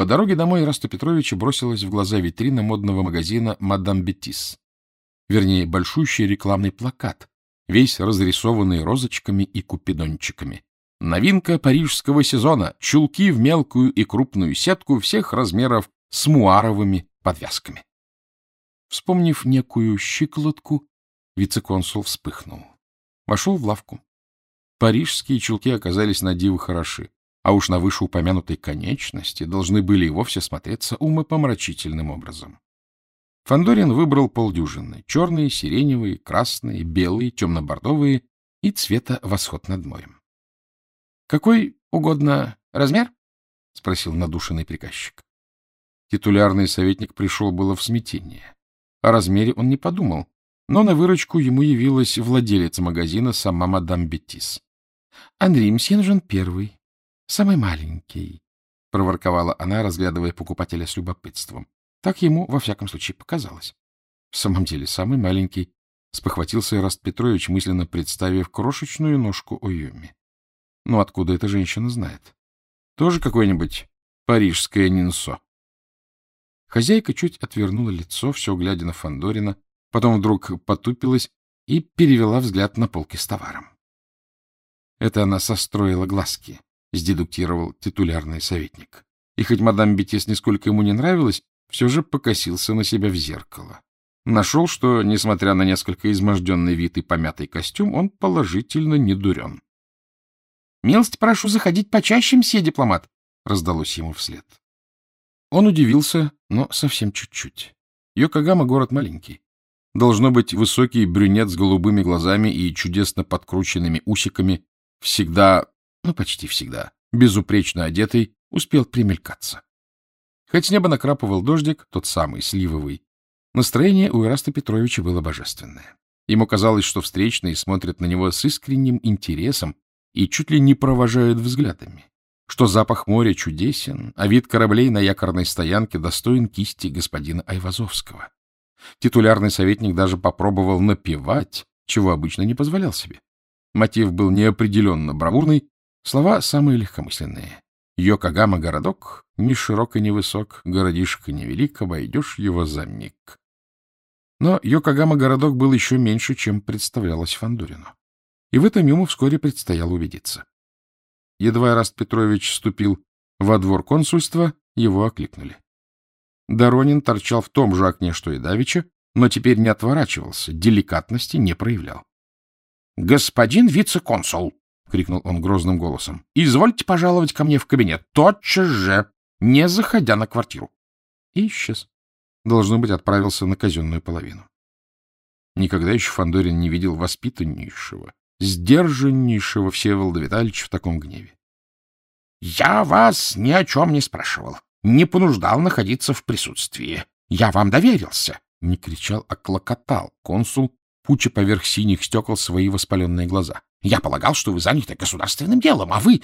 По дороге домой Раста Петровича бросилась в глаза витрина модного магазина «Мадам Бетис». Вернее, большущий рекламный плакат, весь разрисованный розочками и купидончиками. Новинка парижского сезона — чулки в мелкую и крупную сетку всех размеров с муаровыми подвязками. Вспомнив некую щиколотку, вице-консул вспыхнул. Вошел в лавку. Парижские чулки оказались на диво хороши, а уж на вышеупомянутой конечности должны были и вовсе смотреться умопомрачительным образом. Фандорин выбрал полдюжины — черные, сиреневые, красные, белые, темно-бордовые и цвета восход над морем. — Какой угодно размер? — спросил надушенный приказчик. Титулярный советник пришел было в смятение. О размере он не подумал, но на выручку ему явилась владелец магазина, сама мадам Беттис. — Андрей Мсье нужен первый, самый маленький, — проворковала она, разглядывая покупателя с любопытством. Так ему, во всяком случае, показалось. В самом деле, самый маленький, — спохватился Ираст Петрович, мысленно представив крошечную ножку Ойюми. Ну, откуда эта женщина знает? Тоже какое-нибудь парижское нинсо? Хозяйка чуть отвернула лицо, все глядя на Фандорина, потом вдруг потупилась и перевела взгляд на полки с товаром. Это она состроила глазки, сдедуктировал титулярный советник. И хоть мадам Бетис нисколько ему не нравилась, все же покосился на себя в зеркало. Нашел, что, несмотря на несколько изможденный вид и помятый костюм, он положительно не дурен. — Милость прошу заходить почаще, мсье дипломат, — раздалось ему вслед. Он удивился, но совсем чуть-чуть. Йокогама — город маленький. Должно быть, высокий брюнет с голубыми глазами и чудесно подкрученными усиками всегда, ну почти всегда, безупречно одетый, успел примелькаться. Хоть с неба накрапывал дождик, тот самый, сливовый, настроение у Ираста Петровича было божественное. Ему казалось, что встречные смотрят на него с искренним интересом и чуть ли не провожают взглядами что запах моря чудесен, а вид кораблей на якорной стоянке достоин кисти господина Айвазовского. Титулярный советник даже попробовал напевать, чего обычно не позволял себе. Мотив был неопределенно бравурный, слова самые легкомысленные. Йокогама — городок, ни широк и ни высок, городишко невелик, обойдешь его за миг. Но Йокогама — городок был еще меньше, чем представлялось Фандурину. И в этом ему вскоре предстояло убедиться. Едва Раст Петрович вступил во двор консульства, его окликнули. Доронин торчал в том же окне, что и Давича, но теперь не отворачивался, деликатности не проявлял. — Господин вице-консул! — крикнул он грозным голосом. — Извольте пожаловать ко мне в кабинет, тотчас же, не заходя на квартиру. И исчез. Должно быть, отправился на казенную половину. Никогда еще Фандорин не видел воспитаннейшего, сдержаннейшего Всеволода Витальевича в таком гневе. — Я вас ни о чем не спрашивал, не понуждал находиться в присутствии. Я вам доверился. Не кричал, а клокотал консул, пуча поверх синих стекол свои воспаленные глаза. Я полагал, что вы заняты государственным делом, а вы,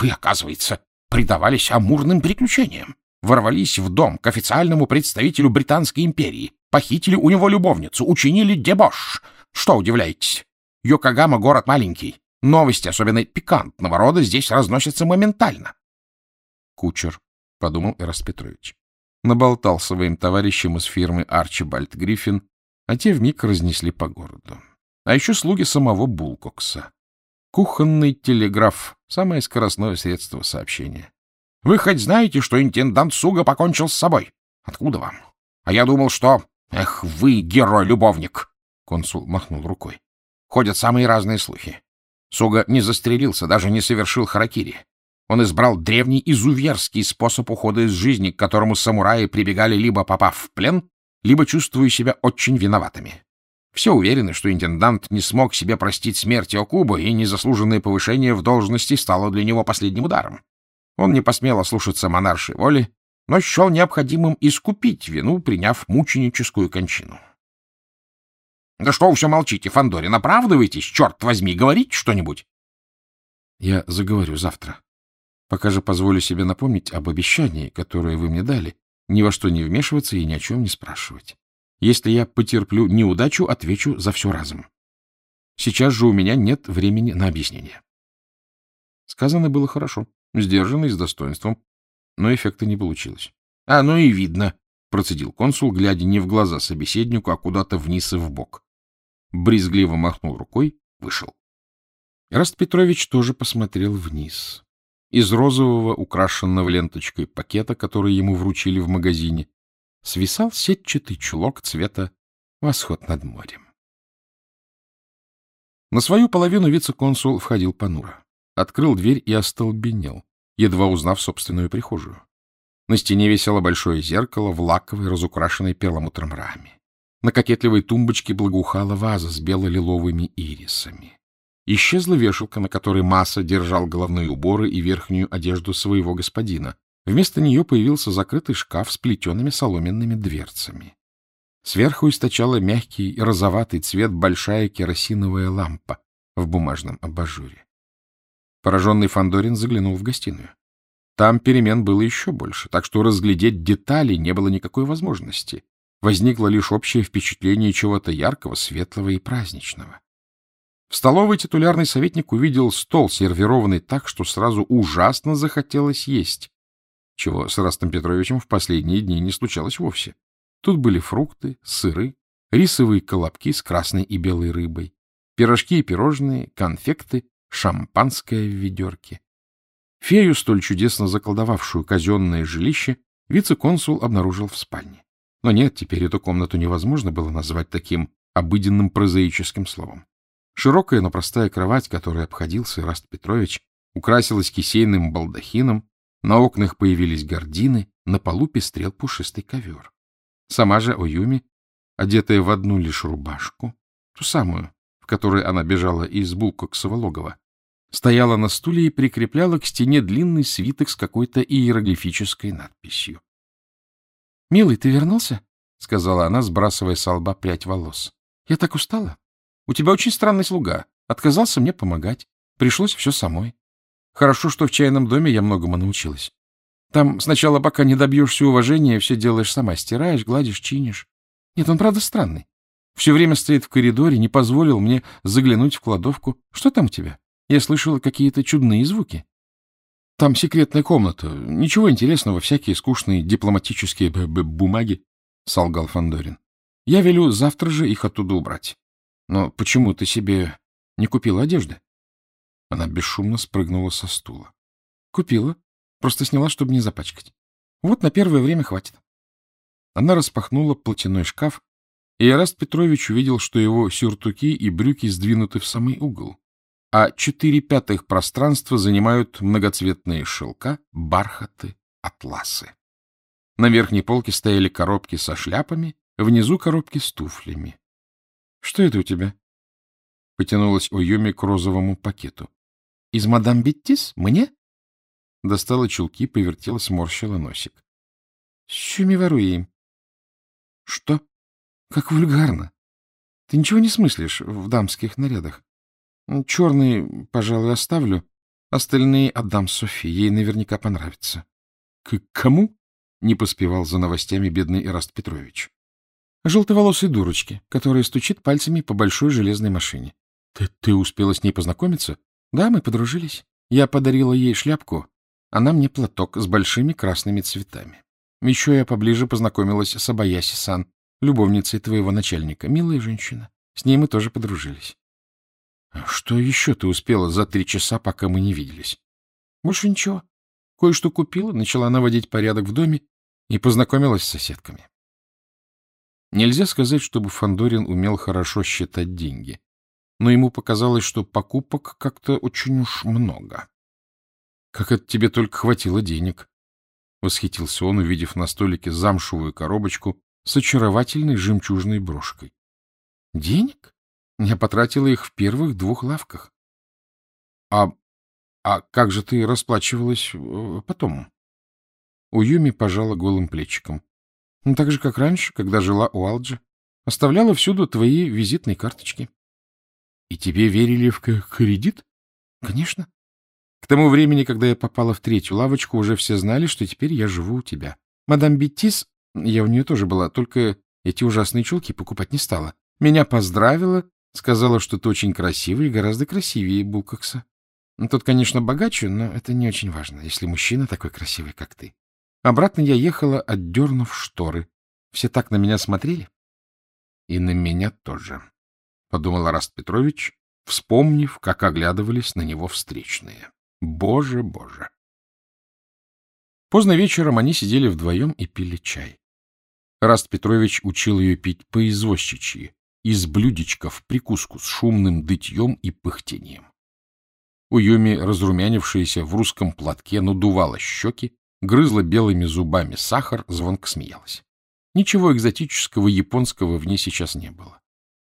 вы, оказывается, предавались амурным приключениям. Ворвались в дом к официальному представителю Британской империи, похитили у него любовницу, учинили дебош. Что удивляетесь? Йокогама — город маленький. Новости, особенно пикантного рода, здесь разносятся моментально. Кучер, — подумал Эраст Петрович. Наболтал своим товарищам из фирмы Арчибальд Гриффин, а те вмиг разнесли по городу. А еще слуги самого Булкокса. Кухонный телеграф — самое скоростное средство сообщения. — Вы хоть знаете, что интендант Суга покончил с собой? Откуда вам? А я думал, что... Эх, вы герой-любовник! Консул махнул рукой. Ходят самые разные слухи. Суга не застрелился, даже не совершил харакири. Он избрал древний изуверский способ ухода из жизни, к которому самураи прибегали либо попав в плен, либо чувствуя себя очень виноватыми. Все уверены, что интендант не смог себе простить смерть Окуба, и незаслуженное повышение в должности стало для него последним ударом. Он не посмел ослушаться монаршей воли, но счел необходимым искупить вину, приняв мученическую кончину. Да что вы все молчите, Фандорин, оправдывайтесь, черт возьми, говорите что-нибудь. Я заговорю завтра. Пока же позволю себе напомнить об обещании, которое вы мне дали, ни во что не вмешиваться и ни о чем не спрашивать. Если я потерплю неудачу, отвечу за все разом. Сейчас же у меня нет времени на объяснение. Сказано было хорошо, сдержанно и с достоинством. но эффекта не получилось. — А, ну и видно, — процедил консул, глядя не в глаза собеседнику, а куда-то вниз и в бок. Брезгливо махнул рукой, вышел. Раст Петрович тоже посмотрел вниз. Из розового, украшенного ленточкой пакета, который ему вручили в магазине, свисал сетчатый чулок цвета «Восход над морем». На свою половину вице-консул входил понуро. Открыл дверь и остолбенел, едва узнав собственную прихожую. На стене висело большое зеркало в лаковой, разукрашенной перламутром раме. На кокетливой тумбочке благоухала ваза с бело-лиловыми ирисами. Исчезла вешалка, на которой Масса держал головные уборы и верхнюю одежду своего господина. Вместо нее появился закрытый шкаф с плетеными соломенными дверцами. Сверху источала мягкий розоватый цвет большая керосиновая лампа в бумажном абажуре. Пораженный Фандорин заглянул в гостиную. Там перемен было еще больше, так что разглядеть детали не было никакой возможности. Возникло лишь общее впечатление чего-то яркого, светлого и праздничного. В столовой титулярный советник увидел стол, сервированный так, что сразу ужасно захотелось есть, чего с Растом Петровичем в последние дни не случалось вовсе. Тут были фрукты, сыры, рисовые колобки с красной и белой рыбой, пирожки и пирожные, конфекты, шампанское в ведерке. Фею, столь чудесно заколдовавшую казенное жилище, вице-консул обнаружил в спальне. Но нет, теперь эту комнату невозможно было назвать таким обыденным прозаическим словом. Широкая, но простая кровать, которой обходился Раст Петрович, украсилась кисейным балдахином, на окнах появились гардины, на полу пестрел пушистый ковер. Сама же Оюми, одетая в одну лишь рубашку, ту самую, в которой она бежала из Булкоксова логова, стояла на стуле и прикрепляла к стене длинный свиток с какой-то иероглифической надписью. — Милый, ты вернулся? — сказала она, сбрасывая с лба прядь волос. — Я так устала. У тебя очень странный слуга. Отказался мне помогать. Пришлось все самой. Хорошо, что в чайном доме я многому научилась. Там сначала, пока не добьешься уважения, все делаешь сама. Стираешь, гладишь, чинишь. Нет, он правда странный. Все время стоит в коридоре, не позволил мне заглянуть в кладовку. Что там у тебя? Я слышала какие-то чудные звуки. Там секретная комната. Ничего интересного, всякие скучные дипломатические б -б бумаги, — солгал Фандорин. Я велю завтра же их оттуда убрать. Но почему ты себе не купила одежды? Она бесшумно спрыгнула со стула. Купила. Просто сняла, чтобы не запачкать. Вот на первое время хватит. Она распахнула платяной шкаф, и Ираст Петрович увидел, что его сюртуки и брюки сдвинуты в самый угол, а четыре пятых пространства занимают многоцветные шелка, бархаты, атласы. На верхней полке стояли коробки со шляпами, внизу коробки с туфлями. — Что это у тебя? Потянулась Ойоми к розовому пакету. — Из мадам Беттис? Мне? Достала чулки, повертела, сморщила носик. — С чуми воруем? — Что? Как вульгарно. Ты ничего не смыслишь в дамских нарядах. Черный, пожалуй, оставлю. Остальные отдам Софи. Ей наверняка понравится. — К кому? — не поспевал за новостями бедный Ираст Петрович. Желтоволосой дурочки, которая стучит пальцами по большой железной машине. Ты успела с ней познакомиться? Да, мы подружились. Я подарила ей шляпку, она мне платок с большими красными цветами. Еще я поближе познакомилась с Абаяси-сан, любовницей твоего начальника. Милая женщина. С ней мы тоже подружились. — Что еще ты успела за три часа, пока мы не виделись? — Больше ничего. Кое-что купила, начала наводить порядок в доме и познакомилась с соседками. Нельзя сказать, чтобы Фандорин умел хорошо считать деньги, но ему показалось, что покупок как-то очень уж много. — Как это тебе только хватило денег? — восхитился он, увидев на столике замшевую коробочку с очаровательной жемчужной брошкой. — Денег? Я потратила их в первых двух лавках. — А, а как же ты расплачивалась э, потом? Уюми пожала голым плечиком. Так же, как раньше, когда жила у Алджи. Оставляла всюду твои визитные карточки. И тебе верили в кредит? Конечно. К тому времени, когда я попала в третью лавочку, уже все знали, что теперь я живу у тебя. Мадам Беттис, я у нее тоже была, только эти ужасные чулки покупать не стала. Меня поздравила, сказала, что ты очень красивый и гораздо красивее Булкокса. Тот, конечно, богаче, но это не очень важно, если мужчина такой красивый, как ты. Обратно я ехала, отдернув шторы. Все так на меня смотрели. И на меня тоже, — подумал Раст Петрович, вспомнив, как оглядывались на него встречные. Боже, боже! Поздно вечером они сидели вдвоем и пили чай. Раст Петрович учил ее пить по-извозчичьи, из блюдечка в прикуску с шумным дытьем и пыхтением. У Юми, разрумянившаяся в русском платке, надувала щеки, грызла белыми зубами сахар, звонко смеялась. Ничего экзотического японского в ней сейчас не было.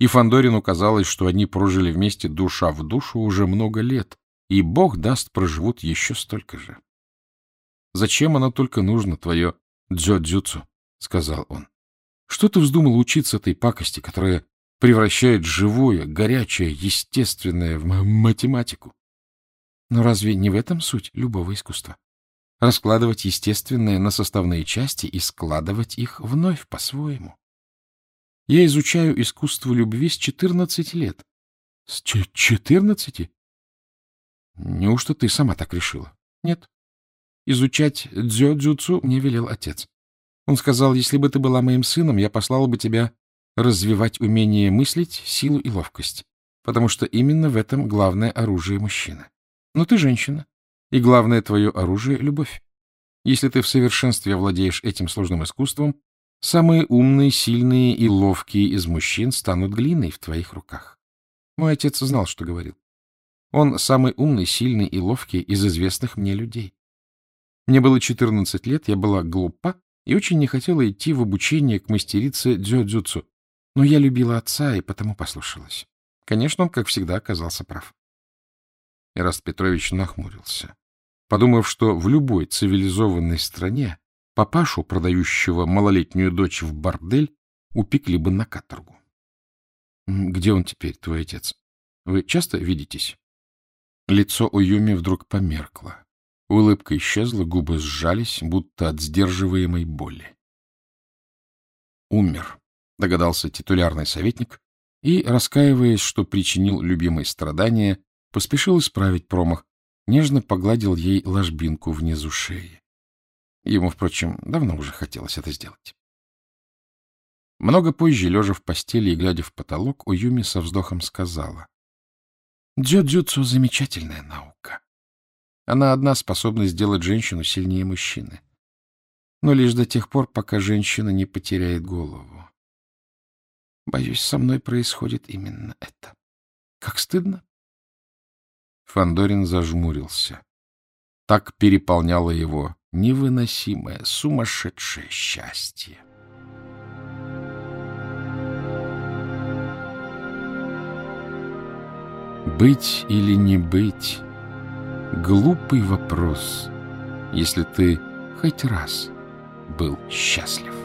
И Фандорину казалось, что они прожили вместе душа в душу уже много лет, и Бог даст, проживут еще столько же. — Зачем оно только нужно, твое дзё-дзюцу? — сказал он. — Что ты вздумал учиться этой пакости, которая превращает живое, горячее, естественное в математику? Но разве не в этом суть любого искусства? Раскладывать естественное на составные части и складывать их вновь по-своему. Я изучаю искусство любви с 14 лет. С 14? Неужто ты сама так решила? Нет. Изучать дзё-дзюцу мне велел отец. Он сказал, если бы ты была моим сыном, я послала бы тебя развивать умение мыслить, силу и ловкость, потому что именно в этом главное оружие мужчины. Но ты женщина, и главное твое оружие — любовь. Если ты в совершенстве владеешь этим сложным искусством, самые умные, сильные и ловкие из мужчин станут глиной в твоих руках. Мой отец знал, что говорил. Он самый умный, сильный и ловкий из известных мне людей. Мне было 14 лет, я была глупа и очень не хотела идти в обучение к мастерице дзё-дзюцу, но я любила отца и потому послушалась. Конечно, он, как всегда, оказался прав. Ираст Петрович нахмурился, подумав, что в любой цивилизованной стране папашу, продающего малолетнюю дочь в бордель, упекли бы на каторгу. — Где он теперь, твой отец? Вы часто видитесь? Лицо у Юми вдруг померкло. Улыбка исчезла, губы сжались, будто от сдерживаемой боли. «Умер», — догадался титулярный советник, и, раскаиваясь, что причинил любимой страдания, поспешил исправить промах, нежно погладил ей ложбинку внизу шеи. Ему, впрочем, давно уже хотелось это сделать. Много позже, лежа в постели и глядя в потолок, Уюми со вздохом сказала. Дзюдзюцу — замечательная наука. Она одна способна сделать женщину сильнее мужчины. Но лишь до тех пор, пока женщина не потеряет голову. Боюсь, со мной происходит именно это. Как стыдно. Фандорин зажмурился. Так переполняло его невыносимое, сумасшедшее счастье. Быть или не быть — глупый вопрос, если ты хоть раз был счастлив.